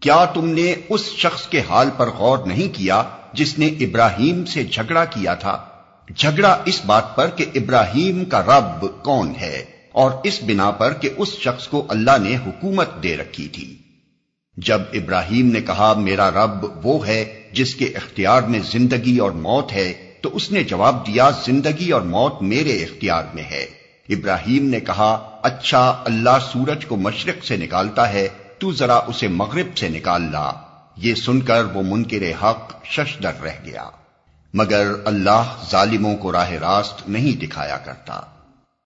کیا تم نے اس شخص کے حال پر غور نہیں کیا جس نے ابراہیم سے جھگڑا کیا تھا؟ جھگڑا اس بات پر کہ ابراہیم کا رب کون ہے اور اس بنا پر کہ اس شخص کو اللہ نے حکومت دے رکھی تھی۔ جب ابراہیم نے کہا میرا رب وہ ہے جس کے اختیار میں زندگی اور موت ہے، تو اس نے جواب دیا زندگی اور موت میرے اختیار میں ہے۔ ابراہیم نے کہا اچھا اللہ سورج کو مشرق سے نکالتا ہے تو ذرا اسے مغرب سے نکال لا۔ یہ سن کر وہ منکر حق ششدر رہ گیا۔ مگر اللہ ظالموں کو راہ راست نہیں دکھایا کرتا۔